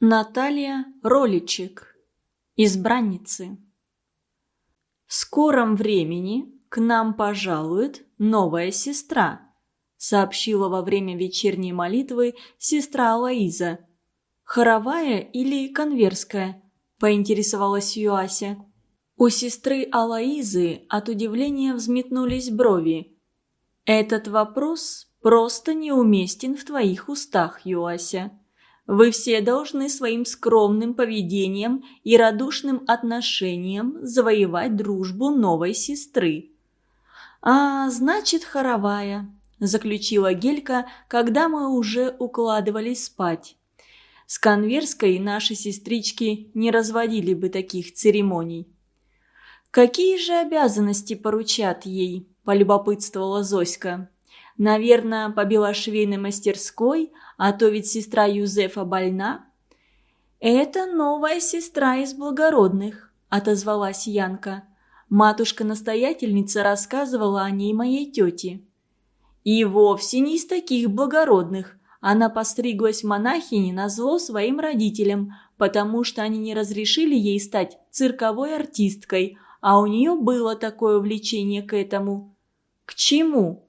Наталья Роличек. Избранницы. В скором времени к нам пожалует новая сестра, сообщила во время вечерней молитвы сестра Алаиза. Хоровая или конверская? поинтересовалась Юася. У сестры Алаизы от удивления взметнулись брови. Этот вопрос просто неуместен в твоих устах, Юася. Вы все должны своим скромным поведением и радушным отношением завоевать дружбу новой сестры. «А, значит, хоровая», – заключила Гелька, когда мы уже укладывались спать. С конверской наши сестрички не разводили бы таких церемоний. «Какие же обязанности поручат ей?» – полюбопытствовала Зоська. «Наверное, по белошвейной мастерской – а то ведь сестра Юзефа больна». «Это новая сестра из благородных», – отозвалась Янка. Матушка-настоятельница рассказывала о ней моей тете. «И вовсе не из таких благородных. Она постриглась монахини на зло своим родителям, потому что они не разрешили ей стать цирковой артисткой, а у нее было такое влечение к этому». «К чему?»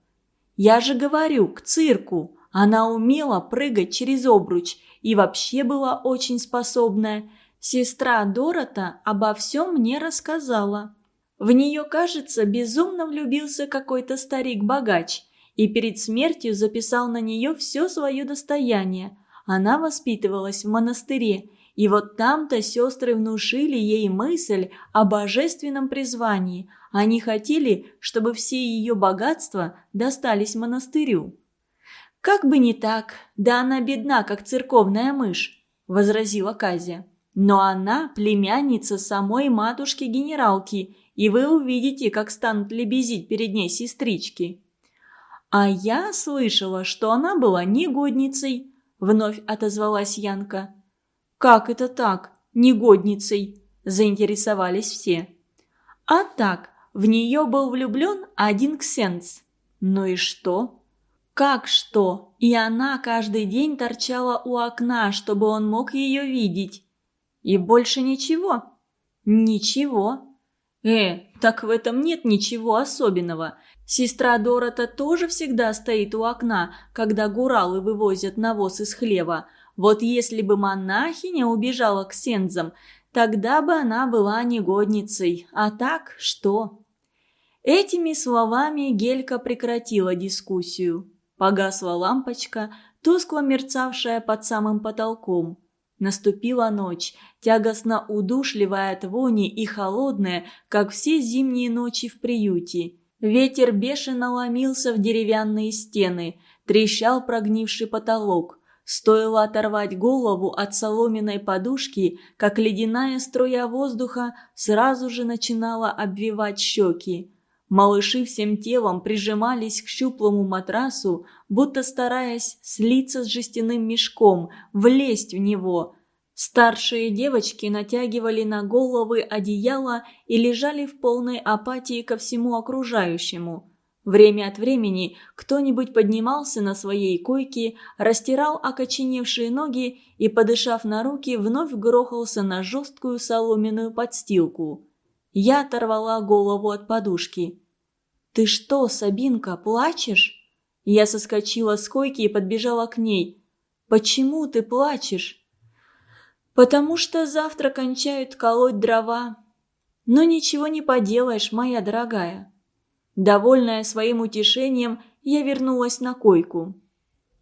«Я же говорю, к цирку. Она умела прыгать через обруч и вообще была очень способная. Сестра Дорота обо всем мне рассказала. В нее, кажется, безумно влюбился какой-то старик-богач и перед смертью записал на нее все свое достояние. Она воспитывалась в монастыре, и вот там-то сестры внушили ей мысль о божественном призвании. Они хотели, чтобы все ее богатства достались монастырю. «Как бы не так, да она бедна, как церковная мышь», – возразила Казя. «Но она племянница самой матушки-генералки, и вы увидите, как станут лебезить перед ней сестрички». «А я слышала, что она была негодницей», – вновь отозвалась Янка. «Как это так, негодницей?» – заинтересовались все. «А так, в нее был влюблен один ксенц». «Ну и что?» Как что? И она каждый день торчала у окна, чтобы он мог ее видеть. И больше ничего? Ничего. Э, так в этом нет ничего особенного. Сестра Дорота тоже всегда стоит у окна, когда гуралы вывозят навоз из хлева. Вот если бы монахиня убежала к сензам, тогда бы она была негодницей. А так что? Этими словами Гелька прекратила дискуссию. Погасла лампочка, тускло мерцавшая под самым потолком. Наступила ночь, тягостно удушливая от вони и холодная, как все зимние ночи в приюте. Ветер бешено ломился в деревянные стены, трещал прогнивший потолок. Стоило оторвать голову от соломенной подушки, как ледяная струя воздуха сразу же начинала обвивать щеки. Малыши всем телом прижимались к щуплому матрасу, будто стараясь слиться с жестяным мешком, влезть в него. Старшие девочки натягивали на головы одеяла и лежали в полной апатии ко всему окружающему. Время от времени кто-нибудь поднимался на своей койке, растирал окоченевшие ноги и, подышав на руки, вновь грохался на жесткую соломенную подстилку. Я оторвала голову от подушки. «Ты что, Сабинка, плачешь?» Я соскочила с койки и подбежала к ней. «Почему ты плачешь?» «Потому что завтра кончают колоть дрова». «Но ничего не поделаешь, моя дорогая». Довольная своим утешением, я вернулась на койку.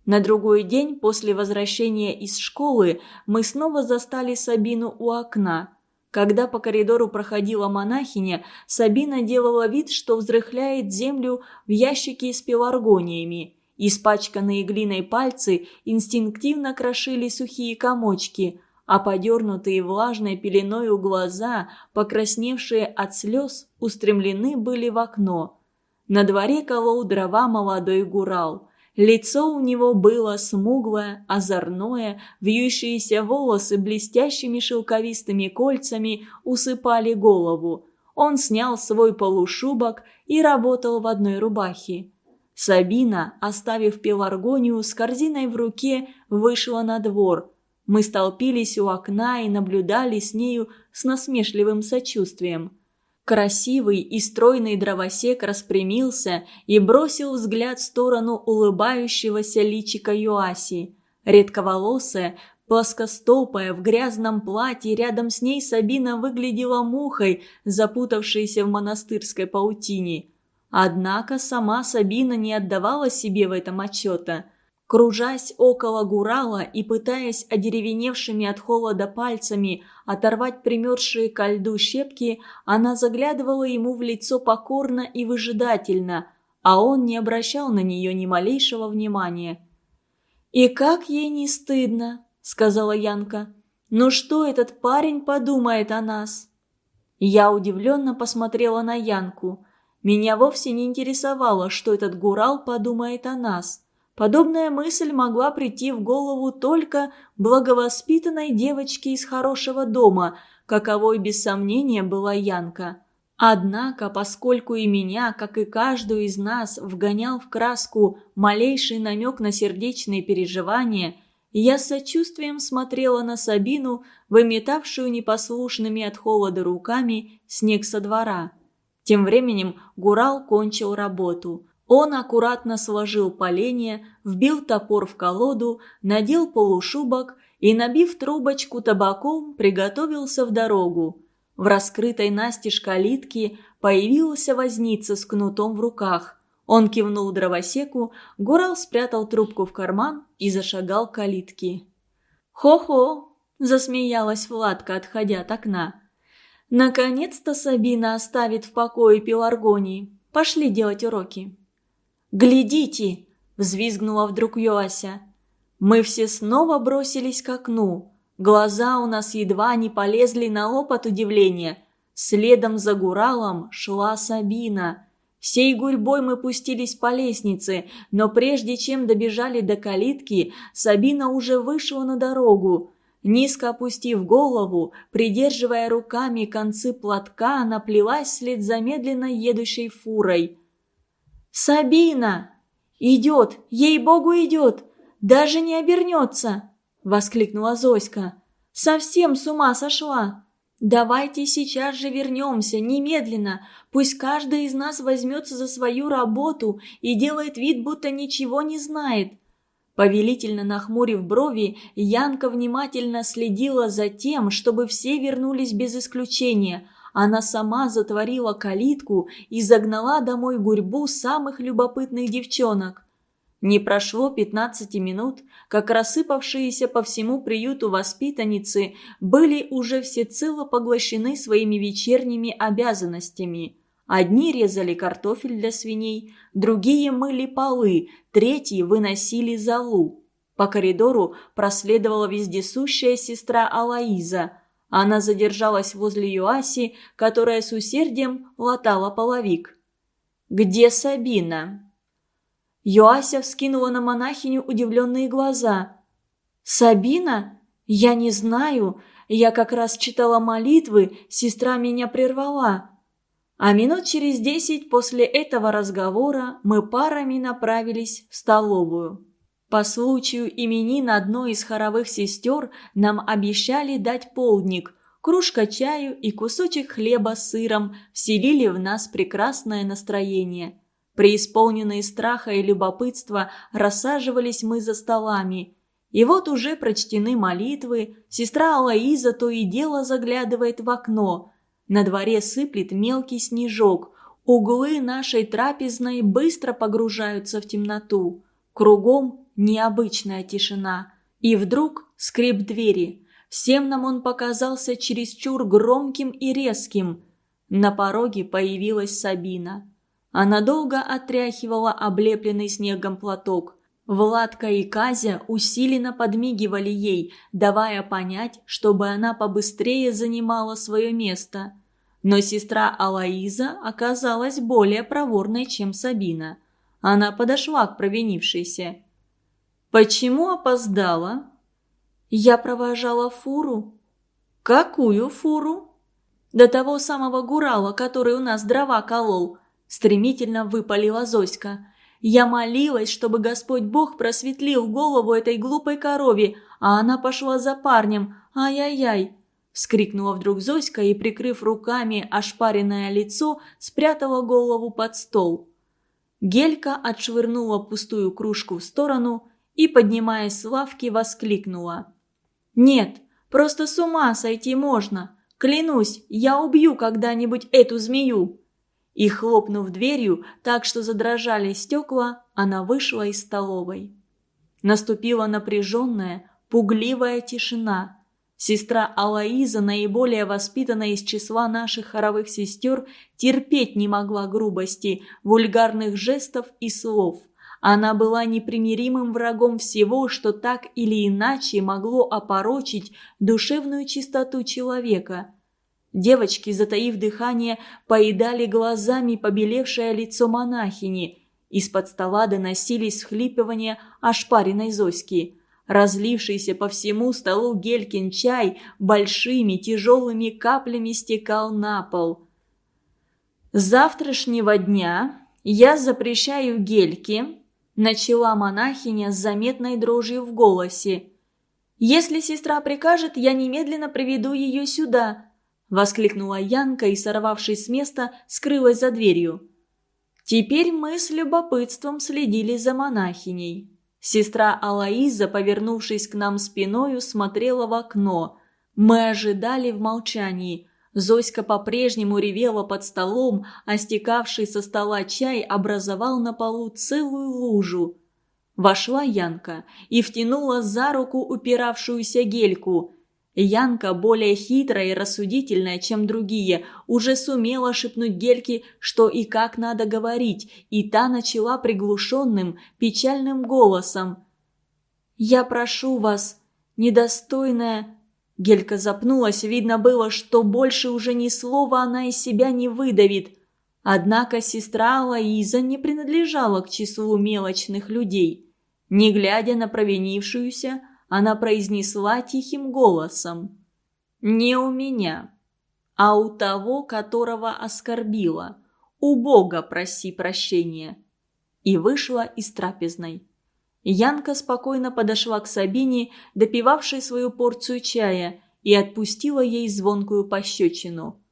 На другой день после возвращения из школы мы снова застали Сабину у окна – когда по коридору проходила монахиня, Сабина делала вид, что взрыхляет землю в ящике с пеларгониями. Испачканные глиной пальцы инстинктивно крошили сухие комочки, а подернутые влажной пеленою глаза, покрасневшие от слез, устремлены были в окно. На дворе колол дрова молодой гурал – Лицо у него было смуглое, озорное, вьющиеся волосы блестящими шелковистыми кольцами усыпали голову. Он снял свой полушубок и работал в одной рубахе. Сабина, оставив пеларгонию с корзиной в руке, вышла на двор. Мы столпились у окна и наблюдали с нею с насмешливым сочувствием. Красивый и стройный дровосек распрямился и бросил взгляд в сторону улыбающегося личика Юаси. Редковолосая, плоскостопая, в грязном платье, рядом с ней Сабина выглядела мухой, запутавшейся в монастырской паутине. Однако сама Сабина не отдавала себе в этом отчета – Кружась около Гурала и пытаясь одеревеневшими от холода пальцами оторвать примерзшие ко льду щепки, она заглядывала ему в лицо покорно и выжидательно, а он не обращал на нее ни малейшего внимания. «И как ей не стыдно!» — сказала Янка. «Ну что этот парень подумает о нас?» Я удивленно посмотрела на Янку. Меня вовсе не интересовало, что этот Гурал подумает о нас. Подобная мысль могла прийти в голову только благовоспитанной девочке из хорошего дома, каковой без сомнения была Янка. Однако, поскольку и меня, как и каждую из нас, вгонял в краску малейший намек на сердечные переживания, я с сочувствием смотрела на Сабину, выметавшую непослушными от холода руками снег со двора. Тем временем Гурал кончил работу. Он аккуратно сложил поленья, вбил топор в колоду, надел полушубок и, набив трубочку табаком, приготовился в дорогу. В раскрытой настежь калитки появился возница с кнутом в руках. Он кивнул дровосеку, Гурал спрятал трубку в карман и зашагал к калитке. «Хо-хо!» – засмеялась Владка, отходя от окна. «Наконец-то Сабина оставит в покое пеларгонии. Пошли делать уроки». «Глядите!» – взвизгнула вдруг Йоася. Мы все снова бросились к окну. Глаза у нас едва не полезли на лоб от удивления. Следом за Гуралом шла Сабина. Всей гурьбой мы пустились по лестнице, но прежде чем добежали до калитки, Сабина уже вышла на дорогу. Низко опустив голову, придерживая руками концы платка, она плелась вслед за медленно едущей фурой. «Сабина! Идет! Ей-богу, идет! Даже не обернется!» – воскликнула Зоська. «Совсем с ума сошла! Давайте сейчас же вернемся, немедленно! Пусть каждый из нас возьмется за свою работу и делает вид, будто ничего не знает!» Повелительно нахмурив брови, Янка внимательно следила за тем, чтобы все вернулись без исключения – она сама затворила калитку и загнала домой гурьбу самых любопытных девчонок. Не прошло пятнадцати минут, как рассыпавшиеся по всему приюту воспитанницы были уже всецело поглощены своими вечерними обязанностями. Одни резали картофель для свиней, другие мыли полы, третьи выносили залу. По коридору проследовала вездесущая сестра Алаиза – она задержалась возле Юаси, которая с усердием латала половик. «Где Сабина?» Юася вскинула на монахиню удивленные глаза. «Сабина? Я не знаю. Я как раз читала молитвы, сестра меня прервала». А минут через десять после этого разговора мы парами направились в столовую. По случаю именин одной из хоровых сестер нам обещали дать полдник. Кружка чаю и кусочек хлеба с сыром вселили в нас прекрасное настроение. Преисполненные страха и любопытства рассаживались мы за столами. И вот уже прочтены молитвы, сестра Алаиза то и дело заглядывает в окно. На дворе сыплет мелкий снежок, углы нашей трапезной быстро погружаются в темноту. Кругом необычная тишина. И вдруг скрип двери. Всем нам он показался чересчур громким и резким. На пороге появилась Сабина. Она долго отряхивала облепленный снегом платок. Владка и Казя усиленно подмигивали ей, давая понять, чтобы она побыстрее занимала свое место. Но сестра Алаиза оказалась более проворной, чем Сабина. Она подошла к провинившейся. «Почему опоздала?» «Я провожала фуру». «Какую фуру?» «До того самого Гурала, который у нас дрова колол», – стремительно выпалила Зоська. «Я молилась, чтобы Господь Бог просветлил голову этой глупой корове, а она пошла за парнем. Ай-яй-яй!» Вскрикнула вдруг Зоська и, прикрыв руками ошпаренное лицо, спрятала голову под стол. Гелька отшвырнула пустую кружку в сторону и, поднимаясь с лавки, воскликнула. «Нет, просто с ума сойти можно! Клянусь, я убью когда-нибудь эту змею!» И, хлопнув дверью так, что задрожали стекла, она вышла из столовой. Наступила напряженная, пугливая тишина – Сестра Алаиза, наиболее воспитанная из числа наших хоровых сестер, терпеть не могла грубости, вульгарных жестов и слов. Она была непримиримым врагом всего, что так или иначе могло опорочить душевную чистоту человека. Девочки, затаив дыхание, поедали глазами побелевшее лицо монахини. Из-под стола доносились схлипывания ошпаренной Зоськи. Разлившийся по всему столу Гелькин чай большими тяжелыми каплями стекал на пол. «С завтрашнего дня я запрещаю Гельке», – начала монахиня с заметной дрожью в голосе. «Если сестра прикажет, я немедленно приведу ее сюда», – воскликнула Янка и, сорвавшись с места, скрылась за дверью. Теперь мы с любопытством следили за монахиней. Сестра Алаиза, повернувшись к нам спиною, смотрела в окно. Мы ожидали в молчании. Зоська по-прежнему ревела под столом, а стекавший со стола чай образовал на полу целую лужу. Вошла Янка и втянула за руку упиравшуюся гельку. Янка, более хитрая и рассудительная, чем другие, уже сумела шепнуть Гельке, что и как надо говорить, и та начала приглушенным, печальным голосом. «Я прошу вас, недостойная...» Гелька запнулась, видно было, что больше уже ни слова она из себя не выдавит. Однако сестра Лаиза не принадлежала к числу мелочных людей. Не глядя на провинившуюся, она произнесла тихим голосом. «Не у меня, а у того, которого оскорбила. У Бога проси прощения». И вышла из трапезной. Янка спокойно подошла к Сабине, допивавшей свою порцию чая, и отпустила ей звонкую пощечину.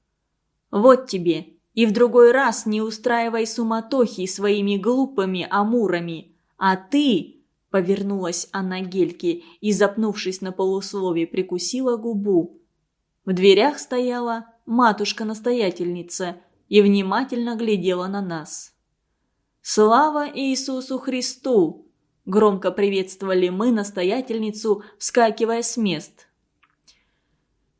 «Вот тебе, и в другой раз не устраивай суматохи своими глупыми амурами, а ты...» Повернулась она Гельке и, запнувшись на полуслове, прикусила губу. В дверях стояла матушка-настоятельница и внимательно глядела на нас. «Слава Иисусу Христу!» – громко приветствовали мы настоятельницу, вскакивая с мест.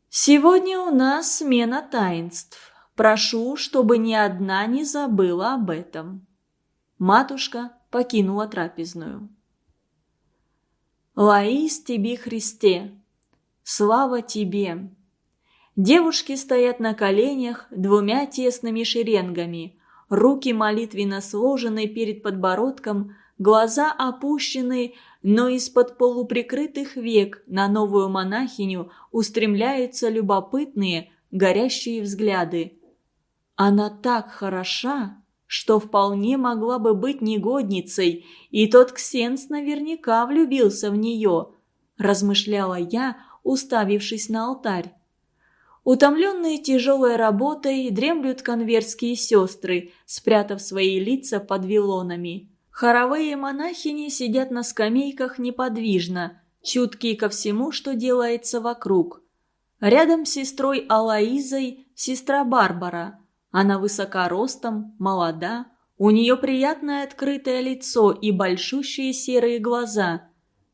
«Сегодня у нас смена таинств. Прошу, чтобы ни одна не забыла об этом». Матушка покинула трапезную. Лаис тебе, Христе! Слава тебе! Девушки стоят на коленях двумя тесными шеренгами, руки молитвенно сложены перед подбородком, глаза опущены, но из-под полуприкрытых век на новую монахиню устремляются любопытные, горящие взгляды. Она так хороша, что вполне могла бы быть негодницей, и тот Ксенс наверняка влюбился в нее, размышляла я, уставившись на алтарь. Утомленные тяжелой работой дремлют конверские сестры, спрятав свои лица под вилонами. Хоровые монахини сидят на скамейках неподвижно, чуткие ко всему, что делается вокруг. Рядом с сестрой Алаизой сестра Барбара – она высока ростом, молода, у нее приятное открытое лицо и большущие серые глаза.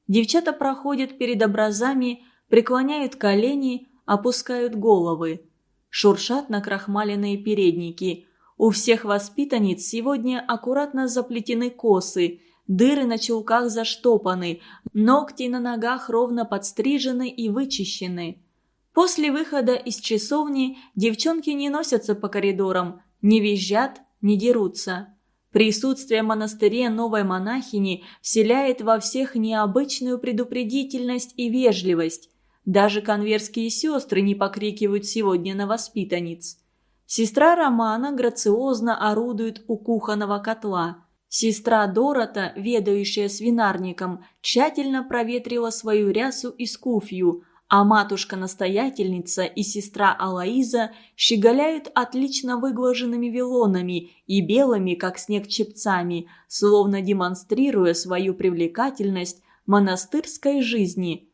Девчата проходят перед образами, преклоняют колени, опускают головы. Шуршат на крахмаленные передники. У всех воспитанниц сегодня аккуратно заплетены косы, дыры на чулках заштопаны, ногти на ногах ровно подстрижены и вычищены. После выхода из часовни девчонки не носятся по коридорам, не визжат, не дерутся. Присутствие в монастыре новой монахини вселяет во всех необычную предупредительность и вежливость. Даже конверские сестры не покрикивают сегодня на воспитанниц. Сестра Романа грациозно орудует у кухонного котла. Сестра Дорота, ведающая свинарником, тщательно проветрила свою рясу и скуфью, а матушка-настоятельница и сестра Алаиза щеголяют отлично выглаженными вилонами и белыми, как снег, чепцами, словно демонстрируя свою привлекательность монастырской жизни.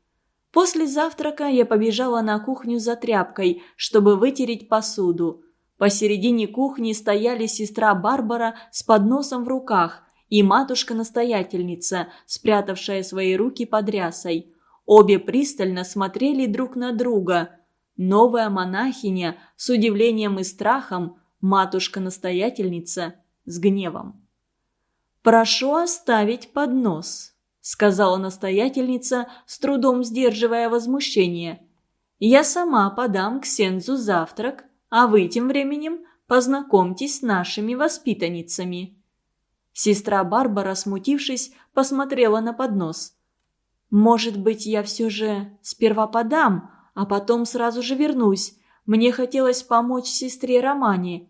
После завтрака я побежала на кухню за тряпкой, чтобы вытереть посуду. Посередине кухни стояли сестра Барбара с подносом в руках и матушка-настоятельница, спрятавшая свои руки под рясой. Обе пристально смотрели друг на друга. Новая монахиня с удивлением и страхом, матушка-настоятельница с гневом. «Прошу оставить поднос», — сказала настоятельница, с трудом сдерживая возмущение. «Я сама подам к Сензу завтрак, а вы тем временем познакомьтесь с нашими воспитанницами». Сестра Барбара, смутившись, посмотрела на поднос. Может быть, я все же сперва подам, а потом сразу же вернусь. Мне хотелось помочь сестре Романе.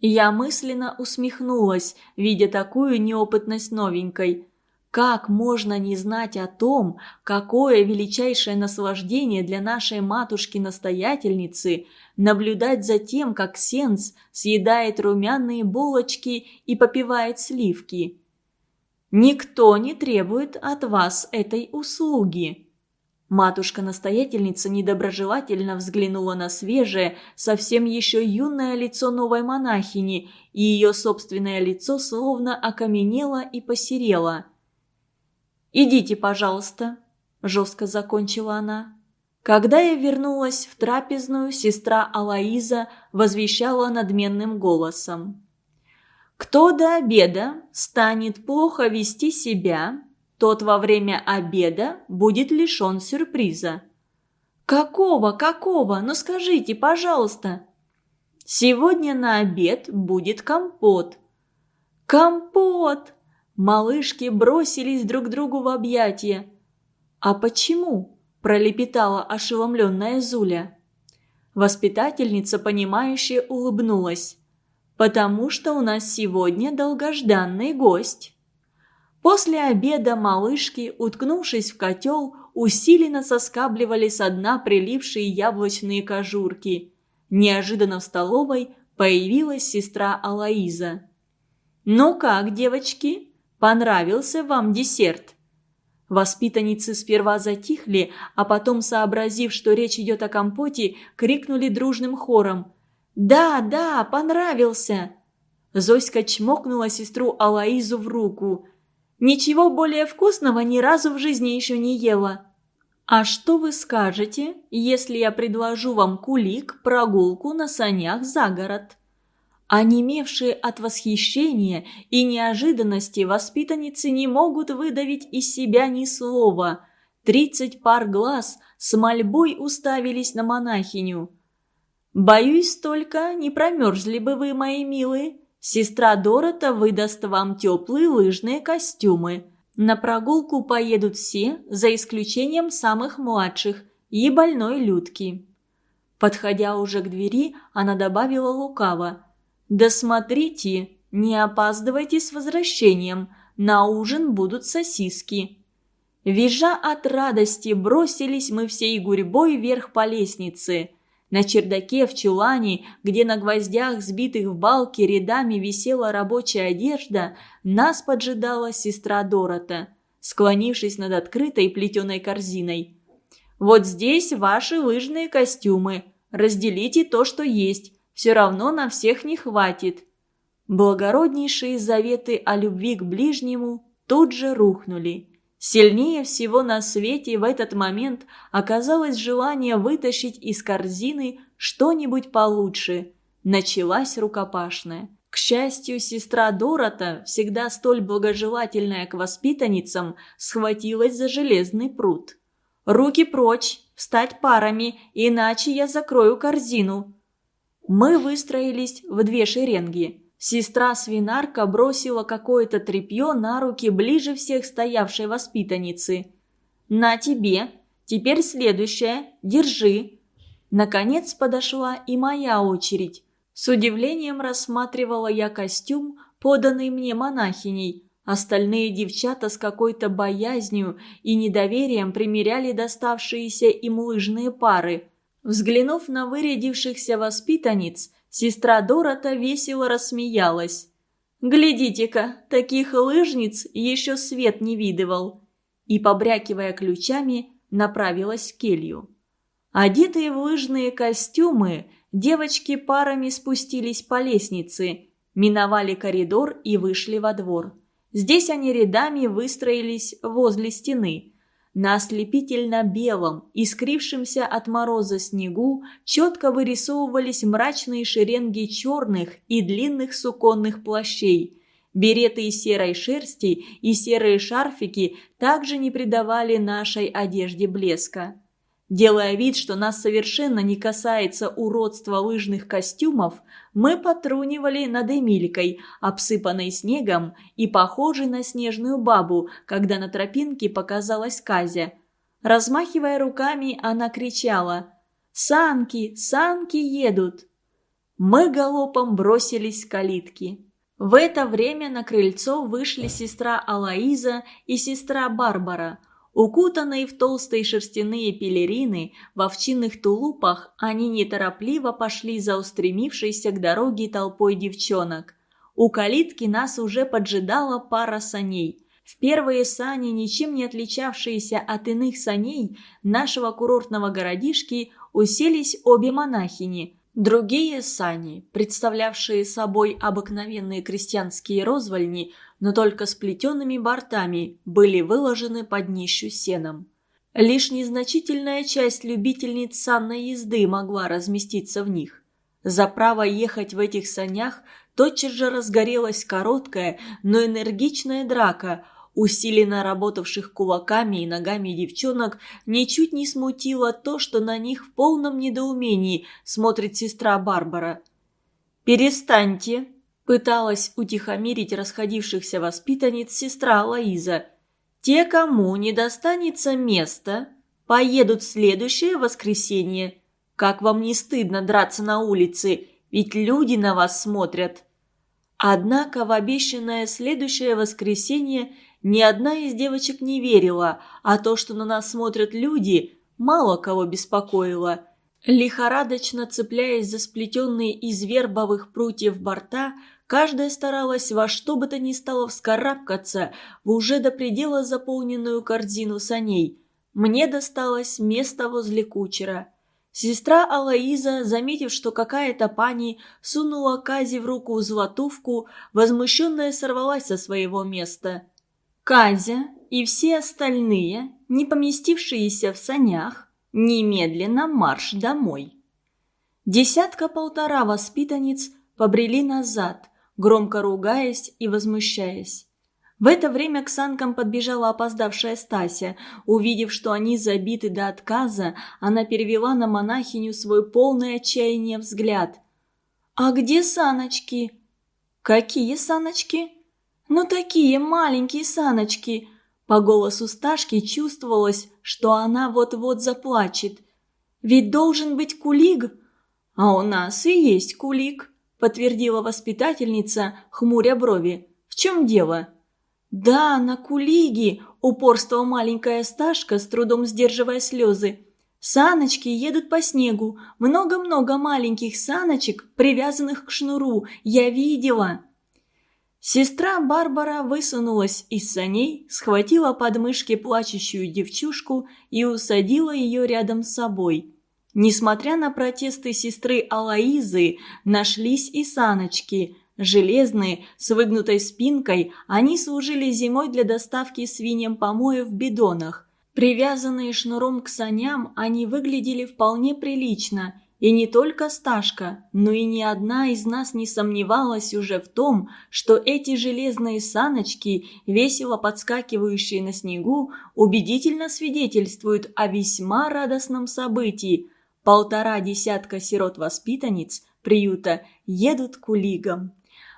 Я мысленно усмехнулась, видя такую неопытность новенькой. Как можно не знать о том, какое величайшее наслаждение для нашей матушки-настоятельницы наблюдать за тем, как Сенс съедает румяные булочки и попивает сливки. Никто не требует от вас этой услуги». Матушка-настоятельница недоброжелательно взглянула на свежее, совсем еще юное лицо новой монахини, и ее собственное лицо словно окаменело и посерело. «Идите, пожалуйста», – жестко закончила она. Когда я вернулась в трапезную, сестра Алаиза возвещала надменным голосом. Кто до обеда станет плохо вести себя, тот во время обеда будет лишен сюрприза. «Какого, какого? Ну скажите, пожалуйста!» «Сегодня на обед будет компот». «Компот!» Малышки бросились друг другу в объятия. «А почему?» – пролепетала ошеломленная Зуля. Воспитательница, понимающе улыбнулась потому что у нас сегодня долгожданный гость». После обеда малышки, уткнувшись в котел, усиленно соскабливали со дна прилипшие яблочные кожурки. Неожиданно в столовой появилась сестра Алаиза. «Ну как, девочки, понравился вам десерт?» Воспитанницы сперва затихли, а потом, сообразив, что речь идет о компоте, крикнули дружным хором – «Да, да, понравился!» Зоська чмокнула сестру Алаизу в руку. «Ничего более вкусного ни разу в жизни еще не ела». «А что вы скажете, если я предложу вам кулик, прогулку на санях за город?» Онемевшие от восхищения и неожиданности воспитанницы не могут выдавить из себя ни слова. Тридцать пар глаз с мольбой уставились на монахиню. «Боюсь только, не промерзли бы вы, мои милые. Сестра Дорота выдаст вам теплые лыжные костюмы. На прогулку поедут все, за исключением самых младших и больной Людки». Подходя уже к двери, она добавила лукаво. «Да смотрите, не опаздывайте с возвращением, на ужин будут сосиски». Визжа от радости бросились мы всей гурьбой вверх по лестнице – на чердаке в чулане, где на гвоздях, сбитых в балки, рядами висела рабочая одежда, нас поджидала сестра Дорота, склонившись над открытой плетеной корзиной. «Вот здесь ваши лыжные костюмы. Разделите то, что есть. Все равно на всех не хватит». Благороднейшие заветы о любви к ближнему тут же рухнули. Сильнее всего на свете в этот момент оказалось желание вытащить из корзины что-нибудь получше. Началась рукопашная. К счастью, сестра Дорота, всегда столь благожелательная к воспитанницам, схватилась за железный пруд. «Руки прочь! Встать парами, иначе я закрою корзину!» Мы выстроились в две шеренги. Сестра-свинарка бросила какое-то тряпье на руки ближе всех стоявшей воспитанницы. «На тебе! Теперь следующее! Держи!» Наконец подошла и моя очередь. С удивлением рассматривала я костюм, поданный мне монахиней. Остальные девчата с какой-то боязнью и недоверием примеряли доставшиеся им лыжные пары. Взглянув на вырядившихся воспитанниц, сестра Дорота весело рассмеялась. «Глядите-ка, таких лыжниц еще свет не видывал!» И, побрякивая ключами, направилась в келью. Одетые в лыжные костюмы, девочки парами спустились по лестнице, миновали коридор и вышли во двор. Здесь они рядами выстроились возле стены. На ослепительно-белом, искрившемся от мороза снегу, четко вырисовывались мрачные шеренги черных и длинных суконных плащей. Береты из серой шерсти и серые шарфики также не придавали нашей одежде блеска. Делая вид, что нас совершенно не касается уродства лыжных костюмов, мы потрунивали над Эмилькой, обсыпанной снегом и похожей на снежную бабу, когда на тропинке показалась Казя. Размахивая руками, она кричала «Санки! Санки едут!» Мы галопом бросились к калитке. В это время на крыльцо вышли сестра Алаиза и сестра Барбара – Укутанные в толстые шерстяные пелерины, в овчинных тулупах, они неторопливо пошли за устремившейся к дороге толпой девчонок. У калитки нас уже поджидала пара саней. В первые сани, ничем не отличавшиеся от иных саней нашего курортного городишки, уселись обе монахини – Другие сани, представлявшие собой обыкновенные крестьянские розвальни, но только с плетеными бортами, были выложены под днищу сеном. Лишь незначительная часть любительниц санной езды могла разместиться в них. За право ехать в этих санях тотчас же разгорелась короткая, но энергичная драка – усиленно работавших кулаками и ногами девчонок, ничуть не смутило то, что на них в полном недоумении смотрит сестра Барбара. «Перестаньте!» – пыталась утихомирить расходившихся воспитанниц сестра Лоиза. «Те, кому не достанется места, поедут в следующее воскресенье. Как вам не стыдно драться на улице, ведь люди на вас смотрят!» Однако в обещанное следующее воскресенье – ни одна из девочек не верила, а то, что на нас смотрят люди, мало кого беспокоило. Лихорадочно цепляясь за сплетенные из вербовых прутьев борта, каждая старалась во что бы то ни стало вскарабкаться в уже до предела заполненную корзину саней. Мне досталось место возле кучера. Сестра Алаиза, заметив, что какая-то пани сунула Кази в руку золотувку, возмущенная сорвалась со своего места – Казя и все остальные, не поместившиеся в санях, немедленно марш домой. Десятка-полтора воспитанниц побрели назад, громко ругаясь и возмущаясь. В это время к санкам подбежала опоздавшая Стася. Увидев, что они забиты до отказа, она перевела на монахиню свой полный отчаяния взгляд. «А где саночки?» «Какие саночки?» «Ну такие маленькие саночки!» По голосу Сташки чувствовалось, что она вот-вот заплачет. «Ведь должен быть кулик!» «А у нас и есть кулик», – подтвердила воспитательница, хмуря брови. «В чем дело?» «Да, на кулиге!» – упорствовала маленькая Сташка, с трудом сдерживая слезы. «Саночки едут по снегу. Много-много маленьких саночек, привязанных к шнуру. Я видела!» Сестра Барбара высунулась из саней, схватила подмышки плачущую девчушку и усадила ее рядом с собой. Несмотря на протесты сестры Алаизы, нашлись и саночки. Железные, с выгнутой спинкой, они служили зимой для доставки свиньям помоев в бидонах. Привязанные шнуром к саням, они выглядели вполне прилично – и не только Сташка, но и ни одна из нас не сомневалась уже в том, что эти железные саночки, весело подскакивающие на снегу, убедительно свидетельствуют о весьма радостном событии. Полтора десятка сирот-воспитанниц приюта едут к улигам.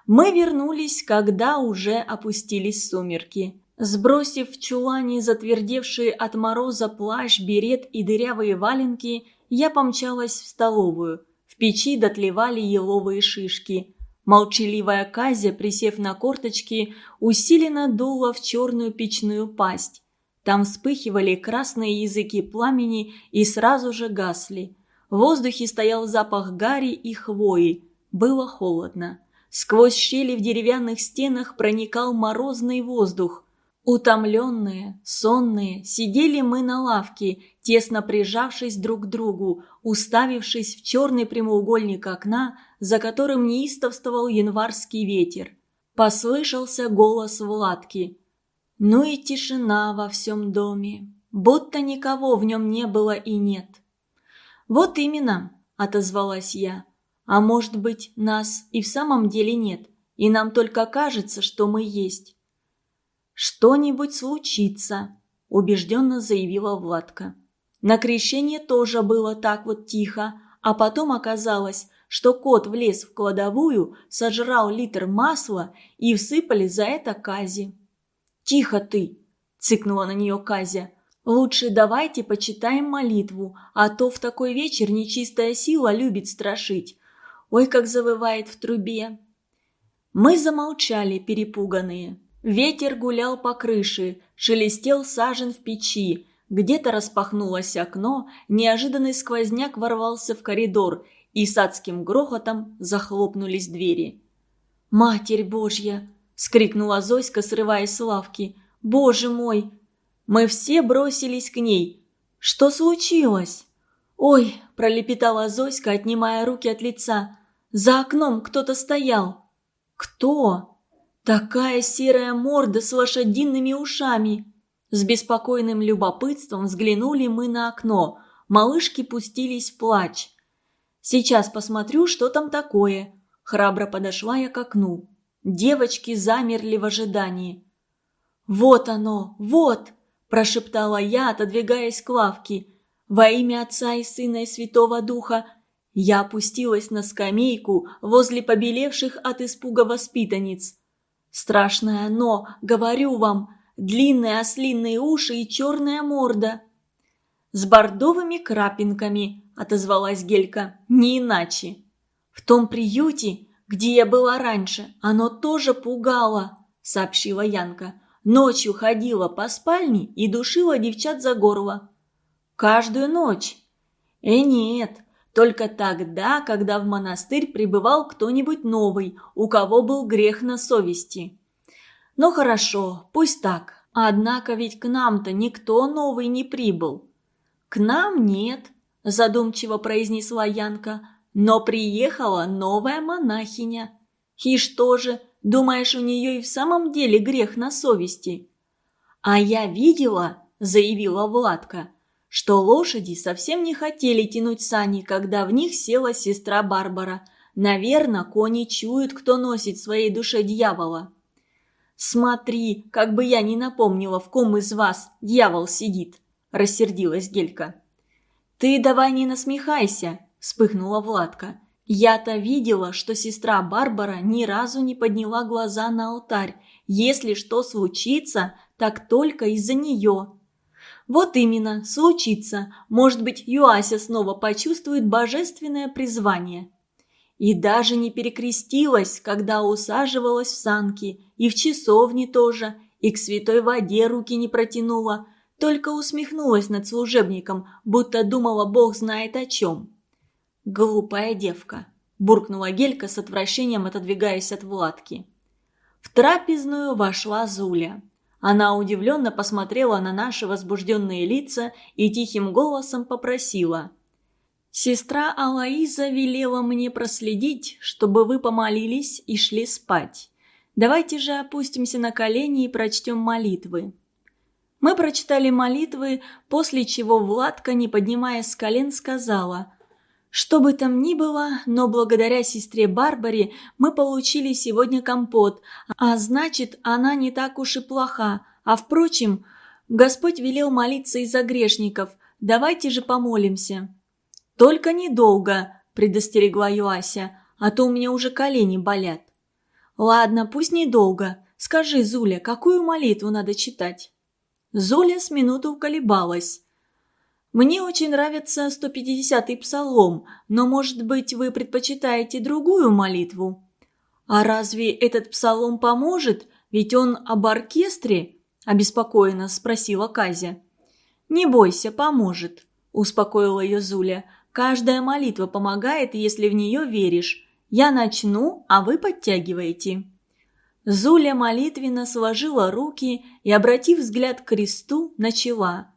Мы вернулись, когда уже опустились сумерки. Сбросив в чулане затвердевшие от мороза плащ, берет и дырявые валенки – я помчалась в столовую. В печи дотлевали еловые шишки. Молчаливая Казя, присев на корточки, усиленно дула в черную печную пасть. Там вспыхивали красные языки пламени и сразу же гасли. В воздухе стоял запах гари и хвои. Было холодно. Сквозь щели в деревянных стенах проникал морозный воздух. Утомленные, сонные, сидели мы на лавке, тесно прижавшись друг к другу, уставившись в черный прямоугольник окна, за которым неистовствовал январский ветер. Послышался голос Владки. Ну и тишина во всем доме, будто никого в нем не было и нет. «Вот именно», — отозвалась я. «А может быть, нас и в самом деле нет, и нам только кажется, что мы есть». «Что-нибудь случится», – убежденно заявила Владка. На крещение тоже было так вот тихо, а потом оказалось, что кот влез в кладовую, сожрал литр масла и всыпали за это Кази. «Тихо ты!» – цыкнула на нее Казя. «Лучше давайте почитаем молитву, а то в такой вечер нечистая сила любит страшить. Ой, как завывает в трубе!» Мы замолчали, перепуганные. Ветер гулял по крыше, шелестел сажен в печи. Где-то распахнулось окно, неожиданный сквозняк ворвался в коридор, и с адским грохотом захлопнулись двери. «Матерь Божья!» – скрикнула Зоська, срываясь с лавки. «Боже мой!» Мы все бросились к ней. «Что случилось?» «Ой!» – пролепетала Зоська, отнимая руки от лица. «За окном кто-то стоял». «Кто?» Такая серая морда с лошадиными ушами. С беспокойным любопытством взглянули мы на окно. Малышки пустились в плач. «Сейчас посмотрю, что там такое». Храбро подошла я к окну. Девочки замерли в ожидании. «Вот оно, вот!» – прошептала я, отодвигаясь к лавке. «Во имя Отца и Сына и Святого Духа!» Я опустилась на скамейку возле побелевших от испуга воспитанниц. Страшное оно, говорю вам, длинные ослиные уши и черная морда. С бордовыми крапинками, отозвалась Гелька, не иначе. В том приюте, где я была раньше, оно тоже пугало, сообщила Янка. Ночью ходила по спальне и душила девчат за горло. Каждую ночь. Э, нет, только тогда, когда в монастырь прибывал кто-нибудь новый, у кого был грех на совести. Ну хорошо, пусть так. Однако ведь к нам-то никто новый не прибыл. К нам нет, задумчиво произнесла Янка, но приехала новая монахиня. И что же, думаешь, у нее и в самом деле грех на совести? А я видела, заявила Владка, что лошади совсем не хотели тянуть сани, когда в них села сестра Барбара. Наверное, кони чуют, кто носит в своей душе дьявола. «Смотри, как бы я не напомнила, в ком из вас дьявол сидит!» – рассердилась Гелька. «Ты давай не насмехайся!» – вспыхнула Владка. «Я-то видела, что сестра Барбара ни разу не подняла глаза на алтарь. Если что случится, так только из-за нее. Вот именно, случится. Может быть, Юася снова почувствует божественное призвание. И даже не перекрестилась, когда усаживалась в санки, и в часовне тоже, и к святой воде руки не протянула, только усмехнулась над служебником, будто думала Бог знает о чем. «Глупая девка», – буркнула Гелька с отвращением, отодвигаясь от Владки. В трапезную вошла Зуля. Она удивленно посмотрела на наши возбужденные лица и тихим голосом попросила. «Сестра Алаиза велела мне проследить, чтобы вы помолились и шли спать. Давайте же опустимся на колени и прочтем молитвы». Мы прочитали молитвы, после чего Владка, не поднимаясь с колен, сказала – что бы там ни было, но благодаря сестре Барбаре мы получили сегодня компот, а значит, она не так уж и плоха. А впрочем, Господь велел молиться из-за грешников. Давайте же помолимся. Только недолго, предостерегла Юася, а то у меня уже колени болят. Ладно, пусть недолго. Скажи, Зуля, какую молитву надо читать? Зуля с минуту колебалась. Мне очень нравится 150-й псалом, но, может быть, вы предпочитаете другую молитву?» «А разве этот псалом поможет? Ведь он об оркестре?» – обеспокоенно спросила Казя. «Не бойся, поможет», – успокоила ее Зуля. «Каждая молитва помогает, если в нее веришь. Я начну, а вы подтягиваете». Зуля молитвенно сложила руки и, обратив взгляд к кресту, начала.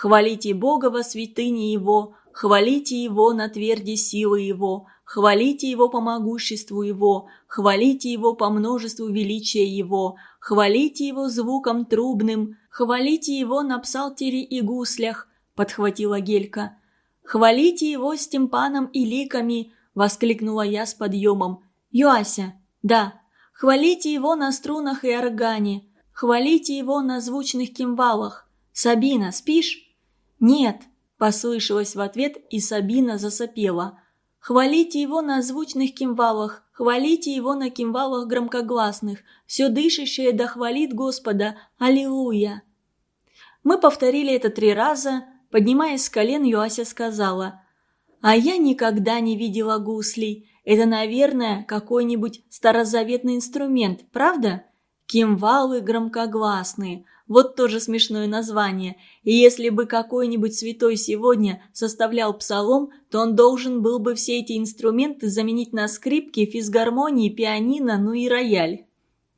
«Хвалите Бога во святыне Его, хвалите Его на тверди силы Его, хвалите Его по могуществу Его, хвалите Его по множеству величия Его, хвалите Его звуком трубным, хвалите Его на псалтере и гуслях», – подхватила Гелька. «Хвалите Его с тимпаном и ликами», – воскликнула я с подъемом. «Юася, да, Хвалите его на струнах и органе. Хвалите его на звучных кимвалах. Сабина, спишь? Нет, послышалось в ответ, и Сабина засопела. Хвалите его на звучных кимвалах, хвалите его на кимвалах громкогласных. Все дышащее да хвалит Господа. Аллилуйя. Мы повторили это три раза. Поднимаясь с колен, Юася сказала, «А я никогда не видела гуслей. Это, наверное, какой-нибудь старозаветный инструмент, правда? Кимвалы громкогласные. Вот тоже смешное название. И если бы какой-нибудь святой сегодня составлял псалом, то он должен был бы все эти инструменты заменить на скрипки, физгармонии, пианино, ну и рояль.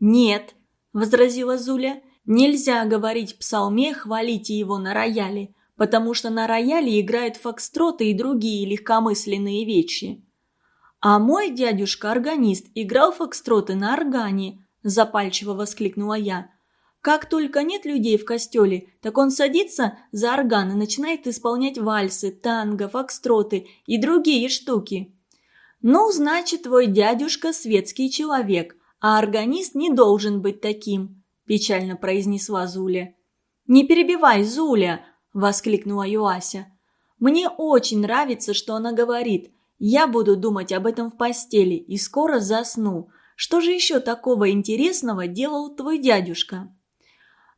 «Нет», – возразила Зуля, – «нельзя говорить псалме, хвалите его на рояле, потому что на рояле играют фокстроты и другие легкомысленные вещи». «А мой дядюшка-органист играл фокстроты на органе», – запальчиво воскликнула я. «Как только нет людей в костеле, так он садится за орган и начинает исполнять вальсы, танго, фокстроты и другие штуки». «Ну, значит, твой дядюшка светский человек, а органист не должен быть таким», – печально произнесла Зуля. «Не перебивай, Зуля!» – воскликнула Юася. «Мне очень нравится, что она говорит. Я буду думать об этом в постели и скоро засну. Что же еще такого интересного делал твой дядюшка?»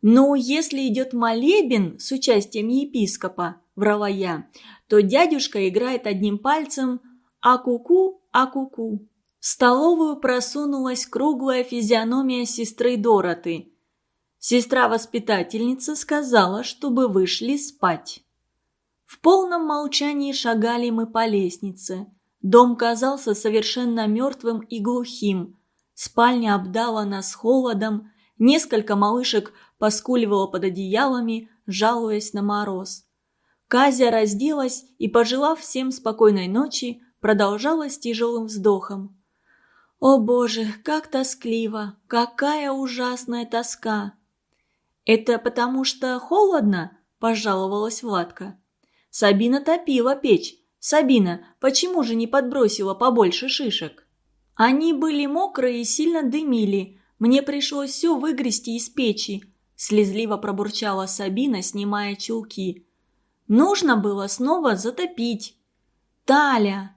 «Ну, если идет молебен с участием епископа», – врала я, – «то дядюшка играет одним пальцем «а-ку-ку, а-ку-ку». В столовую просунулась круглая физиономия сестры Дороты. Сестра-воспитательница сказала, чтобы вышли спать. В полном молчании шагали мы по лестнице. Дом казался совершенно мертвым и глухим. Спальня обдала нас холодом, несколько малышек поскуливало под одеялами, жалуясь на мороз. Казя разделась и, пожелав всем спокойной ночи, продолжала с тяжелым вздохом. «О боже, как тоскливо! Какая ужасная тоска!» «Это потому что холодно?» – пожаловалась Владка. Сабина топила печь. Сабина, почему же не подбросила побольше шишек? Они были мокрые и сильно дымили. Мне пришлось все выгрести из печи. Слезливо пробурчала Сабина, снимая чулки. Нужно было снова затопить. Таля!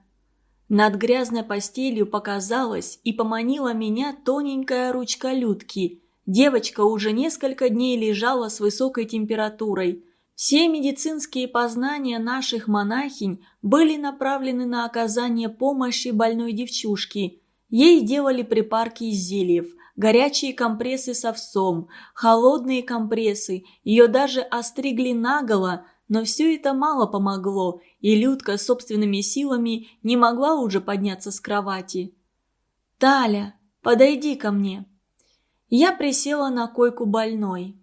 Над грязной постелью показалась и поманила меня тоненькая ручка Людки. Девочка уже несколько дней лежала с высокой температурой. Все медицинские познания наших монахинь были направлены на оказание помощи больной девчушке. Ей делали припарки из зельев, горячие компрессы с овсом, холодные компрессы, ее даже остригли наголо, но все это мало помогло, и Людка собственными силами не могла уже подняться с кровати. «Таля, подойди ко мне». Я присела на койку больной.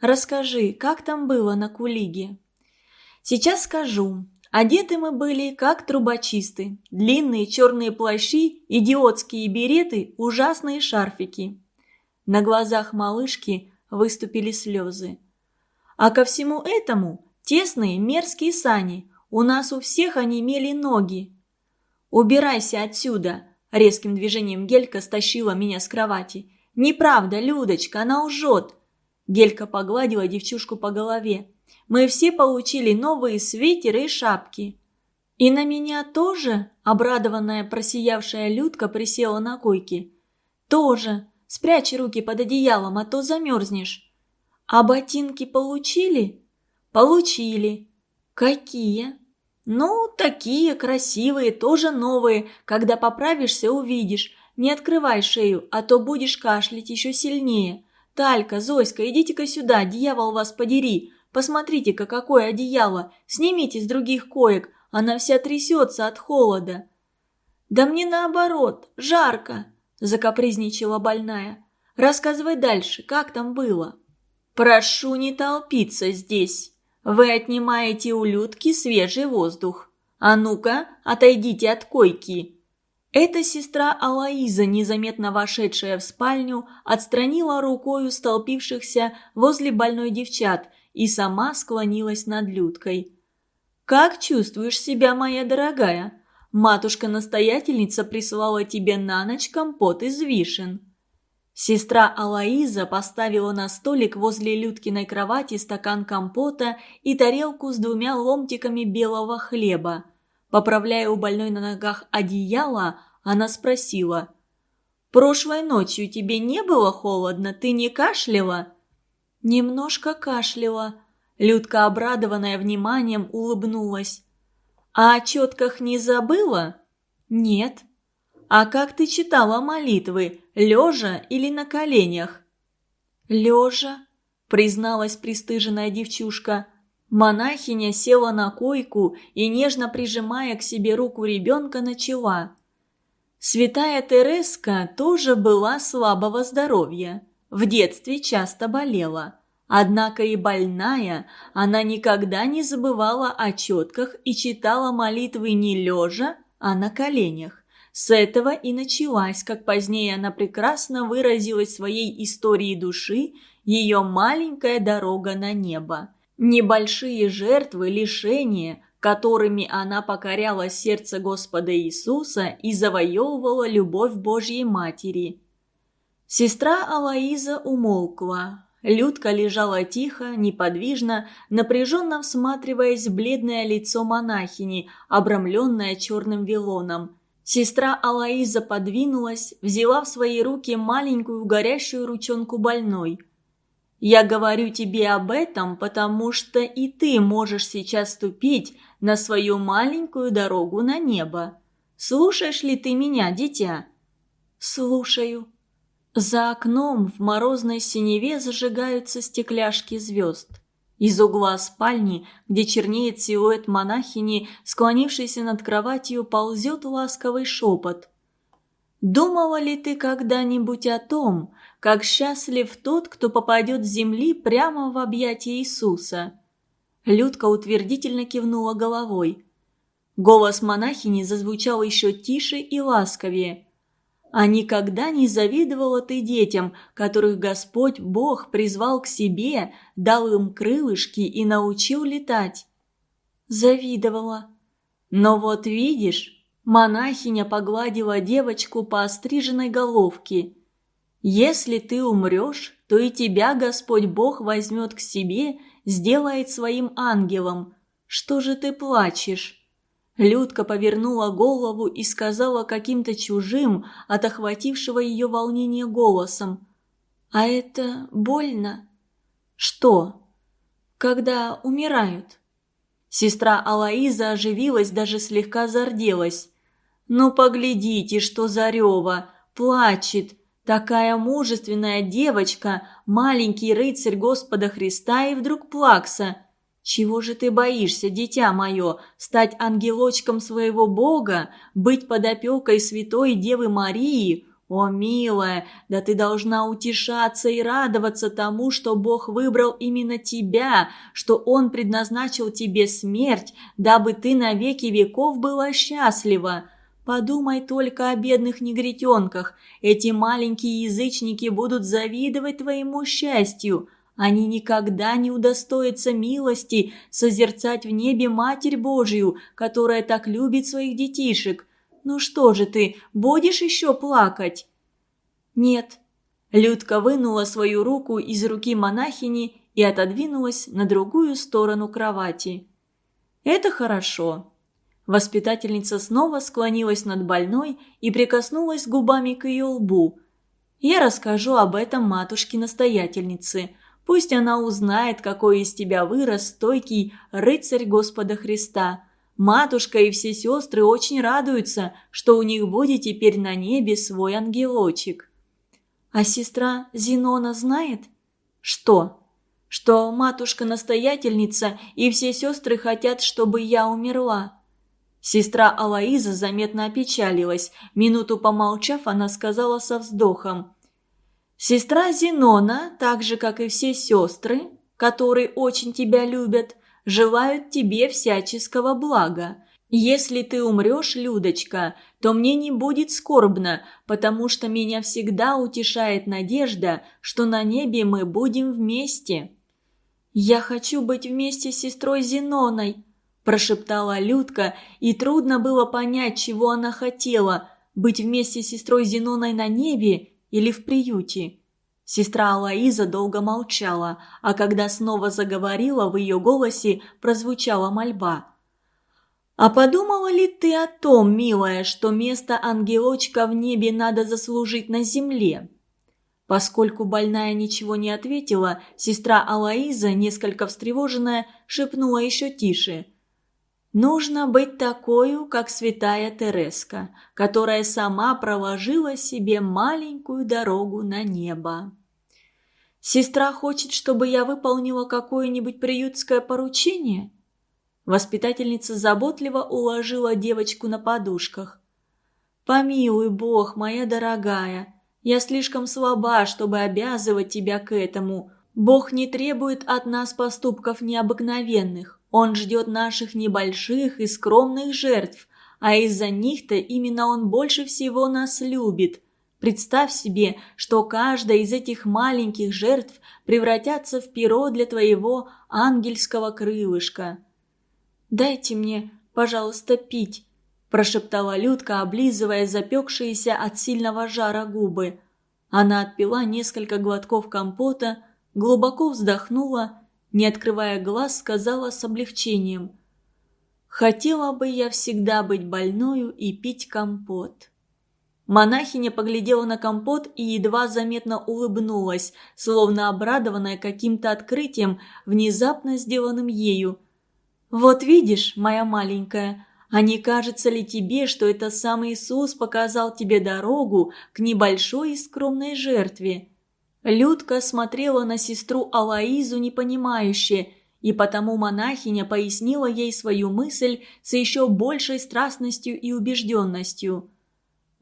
Расскажи, как там было на Кулиге?» «Сейчас скажу. Одеты мы были, как трубочисты. Длинные черные плащи, идиотские береты, ужасные шарфики». На глазах малышки выступили слезы. «А ко всему этому тесные мерзкие сани. У нас у всех они имели ноги». «Убирайся отсюда!» Резким движением Гелька стащила меня с кровати. «Неправда, Людочка, она лжет!» Гелька погладила девчушку по голове. «Мы все получили новые свитеры и шапки». «И на меня тоже?» – обрадованная просиявшая Людка присела на койке. «Тоже. Спрячь руки под одеялом, а то замерзнешь». «А ботинки получили?» «Получили». «Какие?» «Ну, такие красивые, тоже новые. Когда поправишься, увидишь. не открывай шею, а то будешь кашлять еще сильнее. Талька, Зоська, идите-ка сюда, дьявол вас подери. Посмотрите-ка, какое одеяло. Снимите с других коек, она вся трясется от холода». «Да мне наоборот, жарко», – закапризничала больная. «Рассказывай дальше, как там было?» «Прошу не толпиться здесь. Вы отнимаете у Людки свежий воздух. А ну-ка, отойдите от койки». Эта сестра Алаиза, незаметно вошедшая в спальню, отстранила рукою столпившихся возле больной девчат и сама склонилась над Людкой. «Как чувствуешь себя, моя дорогая? Матушка-настоятельница прислала тебе на ночь компот из вишен». Сестра Алаиза поставила на столик возле Людкиной кровати стакан компота и тарелку с двумя ломтиками белого хлеба. Поправляя у больной на ногах одеяло, она спросила. «Прошлой ночью тебе не было холодно? Ты не кашляла?» «Немножко кашляла». Людка, обрадованная вниманием, улыбнулась. «А о четках не забыла?» «Нет». «А как ты читала молитвы, лежа или на коленях?» «Лежа», призналась пристыженная девчушка. Монахиня села на койку и, нежно прижимая к себе руку ребенка, начала. Святая Тереска тоже была слабого здоровья. В детстве часто болела. Однако и больная, она никогда не забывала о четках и читала молитвы не лежа, а на коленях. С этого и началась, как позднее она прекрасно выразилась своей историей души, ее маленькая дорога на небо. Небольшие жертвы, лишения, которыми она покоряла сердце Господа Иисуса и завоевывала любовь Божьей Матери. Сестра Алаиза умолкла. Людка лежала тихо, неподвижно, напряженно всматриваясь в бледное лицо монахини, обрамленное черным вилоном. Сестра Алаиза подвинулась, взяла в свои руки маленькую горящую ручонку больной – я говорю тебе об этом, потому что и ты можешь сейчас ступить на свою маленькую дорогу на небо. Слушаешь ли ты меня, дитя?» «Слушаю». За окном в морозной синеве зажигаются стекляшки звезд. Из угла спальни, где чернеет силуэт монахини, склонившейся над кроватью, ползет ласковый шепот. «Думала ли ты когда-нибудь о том, как счастлив тот, кто попадет с земли прямо в объятия Иисуса. Людка утвердительно кивнула головой. Голос монахини зазвучал еще тише и ласковее. «А никогда не завидовала ты детям, которых Господь Бог призвал к себе, дал им крылышки и научил летать?» «Завидовала. Но вот видишь...» Монахиня погладила девочку по остриженной головке – если ты умрешь, то и тебя Господь Бог возьмет к себе, сделает своим ангелом. Что же ты плачешь?» Людка повернула голову и сказала каким-то чужим, от охватившего ее волнения голосом. «А это больно?» «Что?» «Когда умирают». Сестра Алаиза оживилась, даже слегка зарделась. «Ну, поглядите, что Зарева! Плачет! Такая мужественная девочка, маленький рыцарь Господа Христа и вдруг плакса. Чего же ты боишься, дитя мое, стать ангелочком своего Бога, быть под опекой святой Девы Марии? О, милая, да ты должна утешаться и радоваться тому, что Бог выбрал именно тебя, что Он предназначил тебе смерть, дабы ты на веки веков была счастлива. Подумай только о бедных негритенках. Эти маленькие язычники будут завидовать твоему счастью. Они никогда не удостоятся милости созерцать в небе Матерь Божию, которая так любит своих детишек. Ну что же ты, будешь еще плакать?» «Нет». Людка вынула свою руку из руки монахини и отодвинулась на другую сторону кровати. «Это хорошо. Воспитательница снова склонилась над больной и прикоснулась губами к ее лбу. «Я расскажу об этом матушке-настоятельнице. Пусть она узнает, какой из тебя вырос стойкий рыцарь Господа Христа. Матушка и все сестры очень радуются, что у них будет теперь на небе свой ангелочек. А сестра Зинона знает? Что? Что матушка-настоятельница и все сестры хотят, чтобы я умерла. Сестра Алаиза заметно опечалилась. Минуту помолчав, она сказала со вздохом. «Сестра Зинона, так же, как и все сестры, которые очень тебя любят, желают тебе всяческого блага. Если ты умрешь, Людочка, то мне не будет скорбно, потому что меня всегда утешает надежда, что на небе мы будем вместе». «Я хочу быть вместе с сестрой Зеноной», – прошептала Людка, и трудно было понять, чего она хотела – быть вместе с сестрой Зеноной на небе или в приюте. Сестра Алаиза долго молчала, а когда снова заговорила, в ее голосе прозвучала мольба. «А подумала ли ты о том, милая, что место ангелочка в небе надо заслужить на земле?» Поскольку больная ничего не ответила, сестра Алаиза, несколько встревоженная, шепнула еще тише. «Нужно быть такой, как святая Тереска, которая сама проложила себе маленькую дорогу на небо». Сестра хочет, чтобы я выполнила какое-нибудь приютское поручение?» Воспитательница заботливо уложила девочку на подушках. «Помилуй Бог, моя дорогая, я слишком слаба, чтобы обязывать тебя к этому. Бог не требует от нас поступков необыкновенных. Он ждет наших небольших и скромных жертв, а из-за них-то именно Он больше всего нас любит. Представь себе, что каждая из этих маленьких жертв превратятся в перо для твоего ангельского крылышка. «Дайте мне, пожалуйста, пить», – прошептала Людка, облизывая запекшиеся от сильного жара губы. Она отпила несколько глотков компота, глубоко вздохнула, не открывая глаз, сказала с облегчением. «Хотела бы я всегда быть больною и пить компот». Монахиня поглядела на компот и едва заметно улыбнулась, словно обрадованная каким-то открытием, внезапно сделанным ею. «Вот видишь, моя маленькая, а не кажется ли тебе, что это сам Иисус показал тебе дорогу к небольшой и скромной жертве?» Людка смотрела на сестру Алаизу непонимающе, и потому монахиня пояснила ей свою мысль с еще большей страстностью и убежденностью –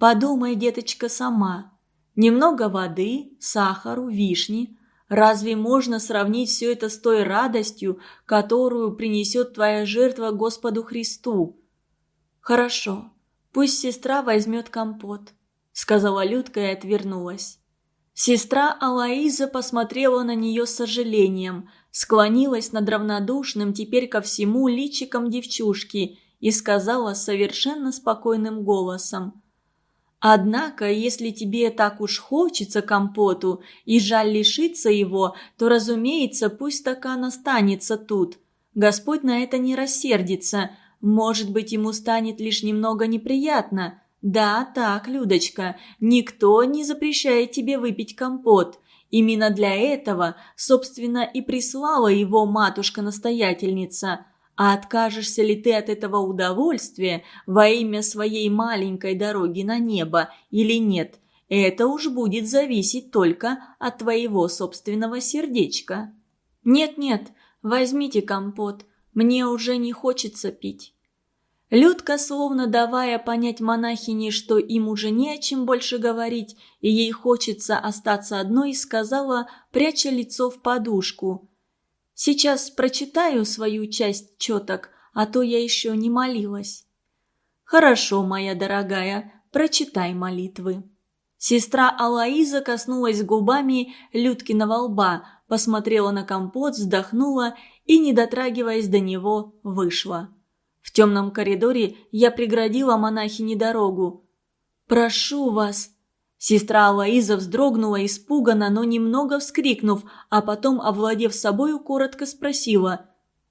Подумай, деточка, сама. Немного воды, сахару, вишни. Разве можно сравнить все это с той радостью, которую принесет твоя жертва Господу Христу? Хорошо, пусть сестра возьмет компот, сказала Людка и отвернулась. Сестра Алаиза посмотрела на нее с сожалением, склонилась над равнодушным теперь ко всему личиком девчушки и сказала совершенно спокойным голосом – Однако, если тебе так уж хочется компоту и жаль лишиться его, то, разумеется, пусть стакан останется тут. Господь на это не рассердится. Может быть, ему станет лишь немного неприятно. Да, так, Людочка, никто не запрещает тебе выпить компот. Именно для этого, собственно, и прислала его матушка-настоятельница – а откажешься ли ты от этого удовольствия во имя своей маленькой дороги на небо или нет, это уж будет зависеть только от твоего собственного сердечка. Нет-нет, возьмите компот, мне уже не хочется пить. Людка, словно давая понять монахине, что им уже не о чем больше говорить, и ей хочется остаться одной, сказала, пряча лицо в подушку. Сейчас прочитаю свою часть четок, а то я еще не молилась». «Хорошо, моя дорогая, прочитай молитвы». Сестра Алаиза коснулась губами Людкиного лба, посмотрела на компот, вздохнула и, не дотрагиваясь до него, вышла. В темном коридоре я преградила монахине дорогу. «Прошу вас», Сестра Алаиза вздрогнула испуганно, но немного вскрикнув, а потом, овладев собою, коротко спросила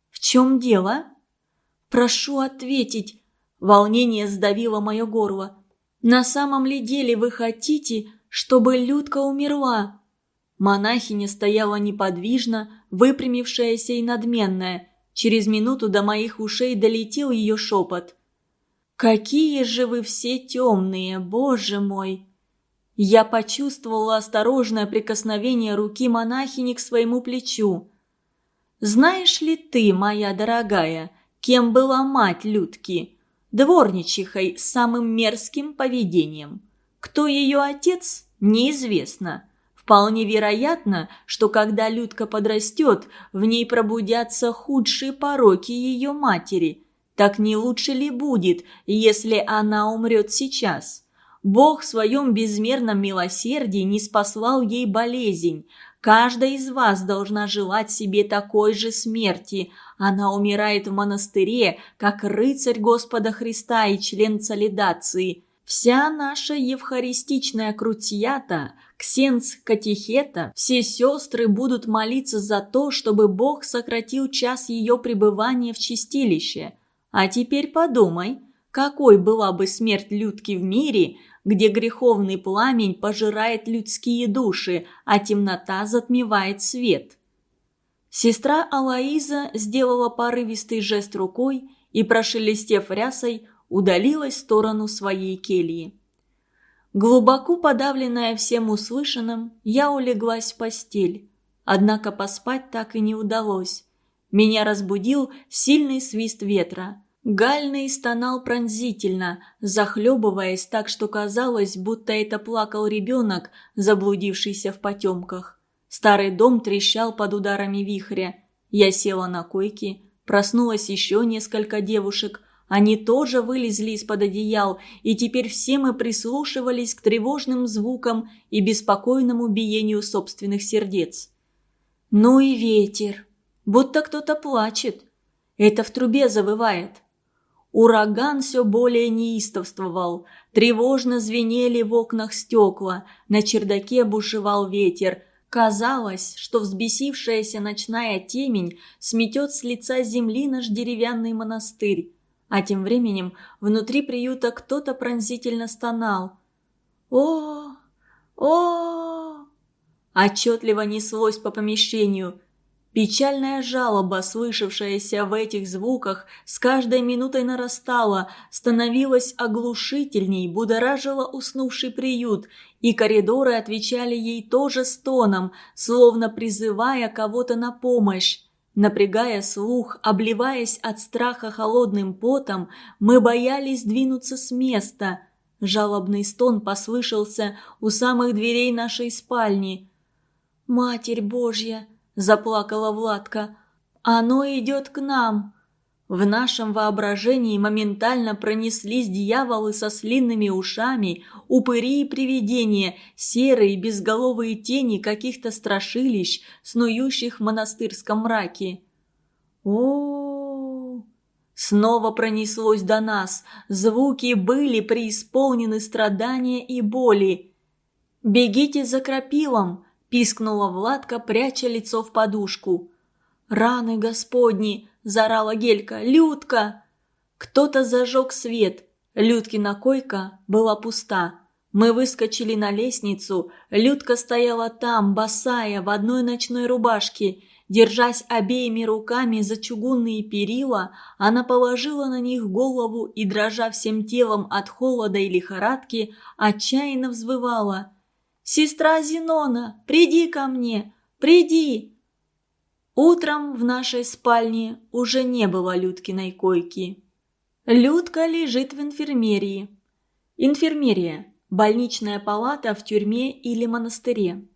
«В чем дело?» «Прошу ответить». Волнение сдавило мое горло. «На самом ли деле вы хотите, чтобы Людка умерла?» Монахиня стояла неподвижно, выпрямившаяся и надменная. Через минуту до моих ушей долетел ее шепот. «Какие же вы все темные, боже мой!» Я почувствовала осторожное прикосновение руки монахини к своему плечу. «Знаешь ли ты, моя дорогая, кем была мать Людки?» Дворничихой с самым мерзким поведением. Кто ее отец, неизвестно. Вполне вероятно, что когда Людка подрастет, в ней пробудятся худшие пороки ее матери. Так не лучше ли будет, если она умрет сейчас?» Бог в своем безмерном милосердии не спаслал ей болезнь. Каждая из вас должна желать себе такой же смерти. Она умирает в монастыре, как рыцарь Господа Христа и член солидации. Вся наша евхаристичная крутьята, ксенс катехета, все сестры будут молиться за то, чтобы Бог сократил час ее пребывания в чистилище. А теперь подумай, какой была бы смерть Людки в мире – где греховный пламень пожирает людские души, а темнота затмевает свет. Сестра Алаиза сделала порывистый жест рукой и, прошелестев рясой, удалилась в сторону своей кельи. Глубоко подавленная всем услышанным, я улеглась в постель. Однако поспать так и не удалось. Меня разбудил сильный свист ветра. Гальный стонал пронзительно, захлебываясь так, что казалось, будто это плакал ребенок, заблудившийся в потемках. Старый дом трещал под ударами вихря. Я села на койке, проснулось еще несколько девушек. Они тоже вылезли из-под одеял, и теперь все мы прислушивались к тревожным звукам и беспокойному биению собственных сердец. Ну и ветер. Будто кто-то плачет. Это в трубе завывает. Ураган все более неистовствовал. Тревожно звенели в окнах стекла, на чердаке бушевал ветер. Казалось, что взбесившаяся ночная темень сметет с лица земли наш деревянный монастырь. А тем временем внутри приюта кто-то пронзительно стонал. «О! О!» Отчетливо неслось по помещению – Печальная жалоба, слышавшаяся в этих звуках, с каждой минутой нарастала, становилась оглушительней, будоражила уснувший приют, и коридоры отвечали ей тоже стоном, словно призывая кого-то на помощь. Напрягая слух, обливаясь от страха холодным потом, мы боялись двинуться с места. Жалобный стон послышался у самых дверей нашей спальни. «Матерь Божья!» заплакала Владка. «Оно идет к нам!» В нашем воображении моментально пронеслись дьяволы со слинными ушами, упыри и привидения, серые безголовые тени каких-то страшилищ, снующих в монастырском мраке. о, Снова пронеслось до нас. Звуки были преисполнены страдания и боли. «Бегите за крапилом!» – пискнула Владка, пряча лицо в подушку. «Раны господни!» – заорала Гелька. «Людка!» Кто-то зажег свет. Людкина койка была пуста. Мы выскочили на лестницу. Людка стояла там, босая, в одной ночной рубашке. Держась обеими руками за чугунные перила, она положила на них голову и, дрожа всем телом от холода и лихорадки, отчаянно взвывала – «Сестра Зенона, приди ко мне! Приди!» Утром в нашей спальне уже не было Людкиной койки. Людка лежит в инфермерии. Инфермерия – больничная палата в тюрьме или монастыре.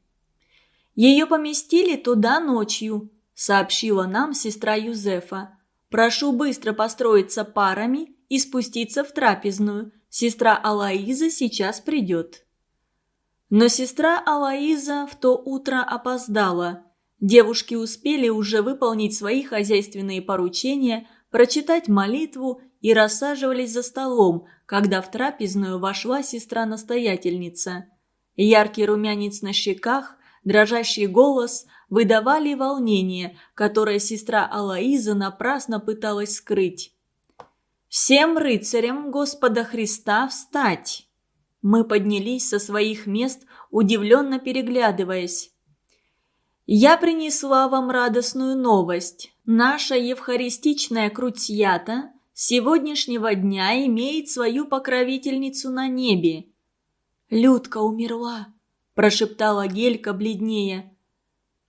Ее поместили туда ночью, сообщила нам сестра Юзефа. Прошу быстро построиться парами и спуститься в трапезную. Сестра Алаиза сейчас придет. Но сестра Алаиза в то утро опоздала. Девушки успели уже выполнить свои хозяйственные поручения, прочитать молитву и рассаживались за столом, когда в трапезную вошла сестра-настоятельница. Яркий румянец на щеках, дрожащий голос выдавали волнение, которое сестра Алаиза напрасно пыталась скрыть. «Всем рыцарям Господа Христа встать!» Мы поднялись со своих мест, удивленно переглядываясь. Я принесла вам радостную новость. Наша евхаристичная крутьята с сегодняшнего дня имеет свою покровительницу на небе. «Людка умерла», – прошептала Гелька бледнее.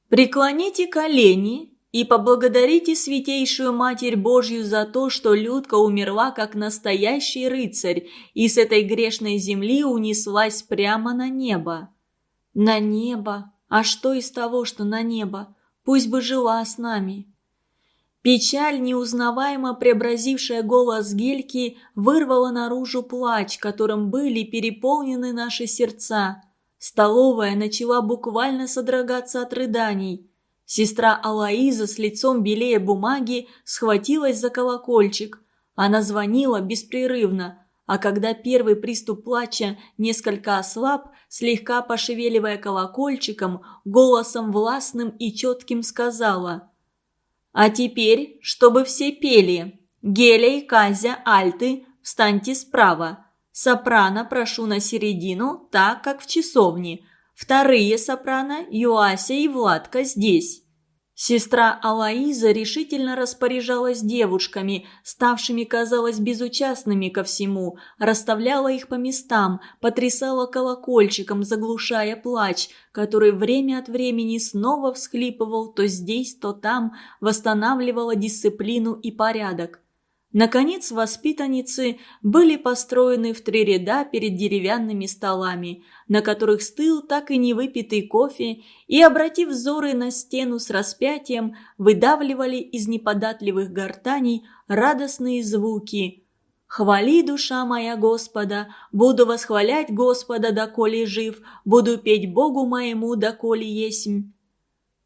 «Преклоните колени и поблагодарите Святейшую Матерь Божью за то, что Людка умерла как настоящий рыцарь и с этой грешной земли унеслась прямо на небо». «На небо», а что из того, что на небо? Пусть бы жила с нами. Печаль, неузнаваемо преобразившая голос Гельки, вырвала наружу плач, которым были переполнены наши сердца. Столовая начала буквально содрогаться от рыданий. Сестра Алаиза с лицом белее бумаги схватилась за колокольчик. Она звонила беспрерывно, а когда первый приступ плача несколько ослаб, слегка пошевеливая колокольчиком, голосом властным и четким сказала «А теперь, чтобы все пели, Геля и Казя, альты, встаньте справа, сопрано прошу на середину, так, как в часовне, вторые сопрано, Юася и Владка здесь». Сестра Алаиза решительно распоряжалась девушками, ставшими, казалось, безучастными ко всему, расставляла их по местам, потрясала колокольчиком, заглушая плач, который время от времени снова всхлипывал то здесь, то там, восстанавливала дисциплину и порядок. Наконец, воспитанницы были построены в три ряда перед деревянными столами, на которых стыл так и не выпитый кофе, и, обратив взоры на стену с распятием, выдавливали из неподатливых гортаней радостные звуки. «Хвали, душа моя Господа, буду восхвалять Господа, доколе жив, буду петь Богу моему, доколе есмь».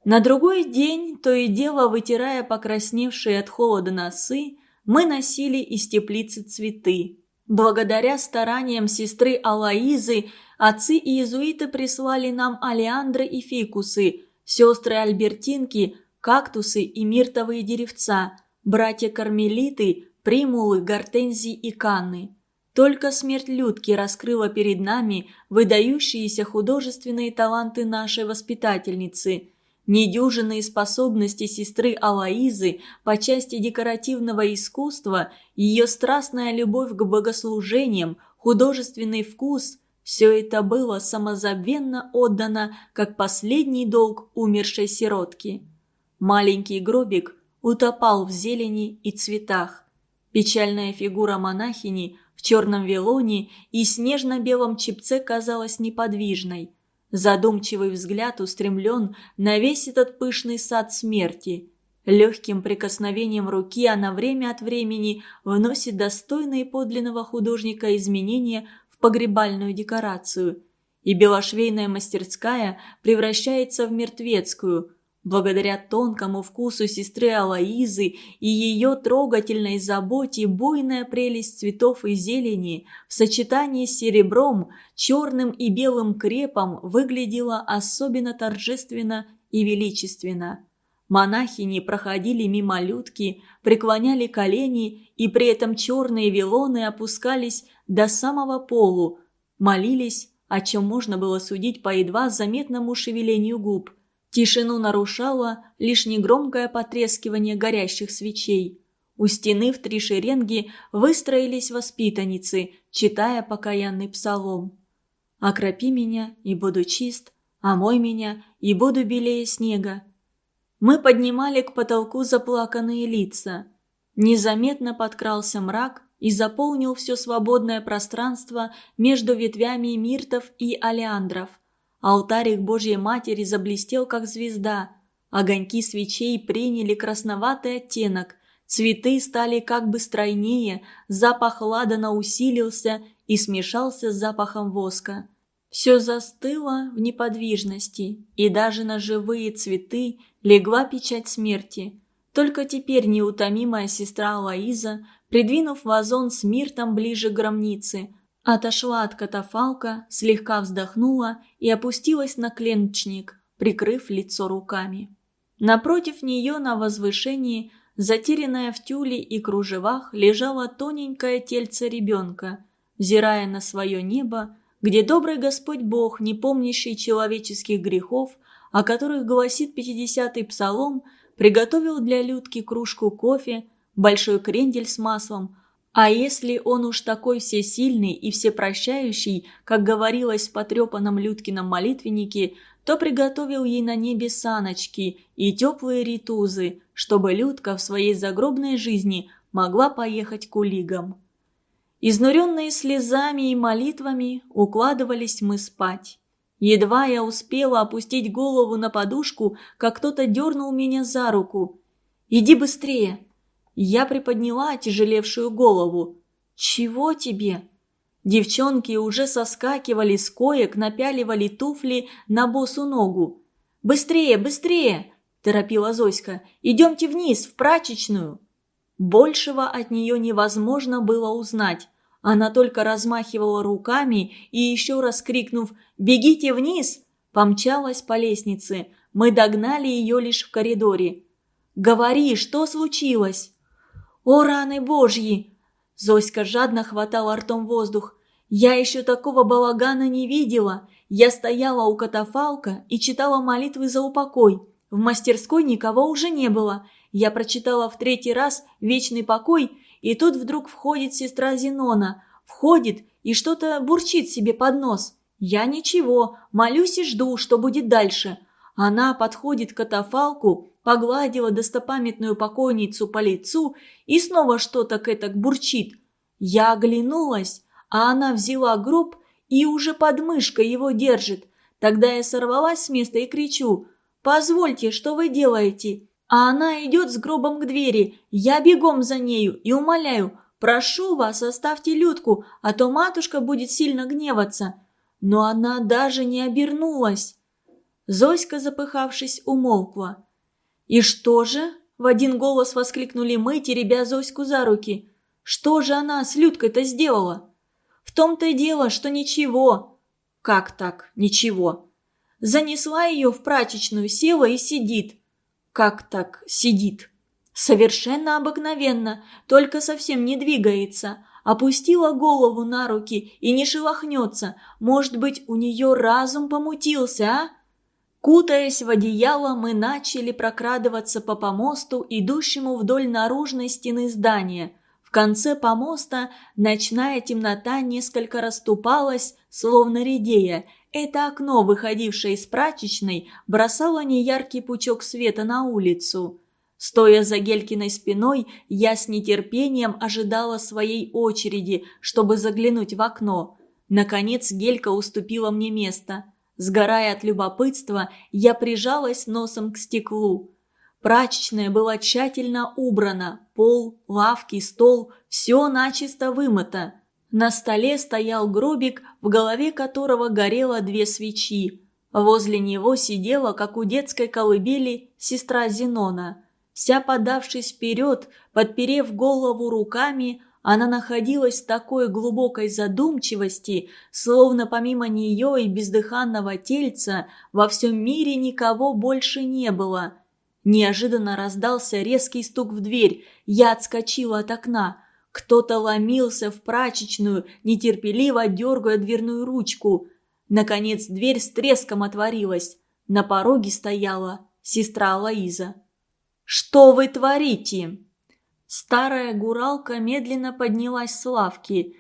На другой день, то и дело вытирая покрасневшие от холода носы, мы носили из теплицы цветы. Благодаря стараниям сестры Алаизы, отцы и иезуиты прислали нам алиандры и фикусы, сестры Альбертинки, кактусы и миртовые деревца, братья-кармелиты, примулы, гортензии и канны. Только смерть Людки раскрыла перед нами выдающиеся художественные таланты нашей воспитательницы – Недюжинные способности сестры Алаизы по части декоративного искусства, ее страстная любовь к богослужениям, художественный вкус – все это было самозабвенно отдано как последний долг умершей сиротки. Маленький гробик утопал в зелени и цветах. Печальная фигура монахини в черном велоне и снежно-белом чепце казалась неподвижной – Задумчивый взгляд устремлен на весь этот пышный сад смерти. Легким прикосновением руки она время от времени вносит достойные подлинного художника изменения в погребальную декорацию. И белошвейная мастерская превращается в мертвецкую – Благодаря тонкому вкусу сестры Алаизы и ее трогательной заботе буйная прелесть цветов и зелени в сочетании с серебром, черным и белым крепом выглядела особенно торжественно и величественно. Монахини проходили мимо людки, преклоняли колени, и при этом черные вилоны опускались до самого полу, молились, о чем можно было судить по едва заметному шевелению губ – Тишину нарушало лишь негромкое потрескивание горящих свечей. У стены в три шеренги выстроились воспитанницы, читая покаянный псалом. «Окропи меня, и буду чист, омой меня, и буду белее снега». Мы поднимали к потолку заплаканные лица. Незаметно подкрался мрак и заполнил все свободное пространство между ветвями миртов и алиандров – Алтарик Божьей Матери заблестел, как звезда. Огоньки свечей приняли красноватый оттенок. Цветы стали как бы стройнее, запах ладана усилился и смешался с запахом воска. Все застыло в неподвижности, и даже на живые цветы легла печать смерти. Только теперь неутомимая сестра Лоиза, придвинув вазон с миртом ближе к гробнице, Отошла от катафалка, слегка вздохнула и опустилась на кленчник, прикрыв лицо руками. Напротив нее на возвышении, затерянная в тюле и кружевах, лежало тоненькое тельце ребенка, взирая на свое небо, где добрый Господь Бог, не помнящий человеческих грехов, о которых гласит пятидесятый псалом, приготовил для Людки кружку кофе, большой крендель с маслом, а если он уж такой всесильный и всепрощающий, как говорилось в потрепанном Людкином молитвеннике, то приготовил ей на небе саночки и теплые ритузы, чтобы Людка в своей загробной жизни могла поехать к улигам. Изнуренные слезами и молитвами укладывались мы спать. Едва я успела опустить голову на подушку, как кто-то дернул меня за руку. «Иди быстрее!» Я приподняла тяжелевшую голову. «Чего тебе?» Девчонки уже соскакивали с коек, напяливали туфли на босу ногу. «Быстрее, быстрее!» – торопила Зоська. «Идемте вниз, в прачечную!» Большего от нее невозможно было узнать. Она только размахивала руками и еще раз крикнув «Бегите вниз!» помчалась по лестнице. Мы догнали ее лишь в коридоре. «Говори, что случилось?» «О, раны божьи!» Зоська жадно хватала ртом воздух. «Я еще такого балагана не видела. Я стояла у катафалка и читала молитвы за упокой. В мастерской никого уже не было. Я прочитала в третий раз «Вечный покой», и тут вдруг входит сестра Зенона. Входит и что-то бурчит себе под нос. Я ничего, молюсь и жду, что будет дальше. Она подходит к катафалку, погладила достопамятную покойницу по лицу и снова что-то к это бурчит. Я оглянулась, а она взяла гроб и уже под мышкой его держит. Тогда я сорвалась с места и кричу «Позвольте, что вы делаете?» А она идет с гробом к двери, я бегом за нею и умоляю «Прошу вас, оставьте Людку, а то матушка будет сильно гневаться». Но она даже не обернулась. Зоська, запыхавшись, умолкла. «И что же?» – в один голос воскликнули мы, теребя Зоську за руки. «Что же она с Людкой-то сделала?» «В том-то и дело, что ничего». «Как так, ничего?» «Занесла ее в прачечную, села и сидит». «Как так сидит?» «Совершенно обыкновенно, только совсем не двигается. Опустила голову на руки и не шелохнется. Может быть, у нее разум помутился, а?» Кутаясь в одеяло, мы начали прокрадываться по помосту, идущему вдоль наружной стены здания. В конце помоста ночная темнота несколько расступалась, словно редея. Это окно, выходившее из прачечной, бросало неяркий пучок света на улицу. Стоя за Гелькиной спиной, я с нетерпением ожидала своей очереди, чтобы заглянуть в окно. Наконец Гелька уступила мне место – Сгорая от любопытства, я прижалась носом к стеклу. Прачечная была тщательно убрана, пол, лавки, стол – все начисто вымыто. На столе стоял гробик, в голове которого горело две свечи. Возле него сидела, как у детской колыбели, сестра Зенона. Вся подавшись вперед, подперев голову руками, она находилась в такой глубокой задумчивости, словно помимо нее и бездыханного тельца во всем мире никого больше не было. Неожиданно раздался резкий стук в дверь. Я отскочила от окна. Кто-то ломился в прачечную, нетерпеливо дергая дверную ручку. Наконец дверь с треском отворилась. На пороге стояла сестра Лоиза. «Что вы творите?» Старая гуралка медленно поднялась с лавки.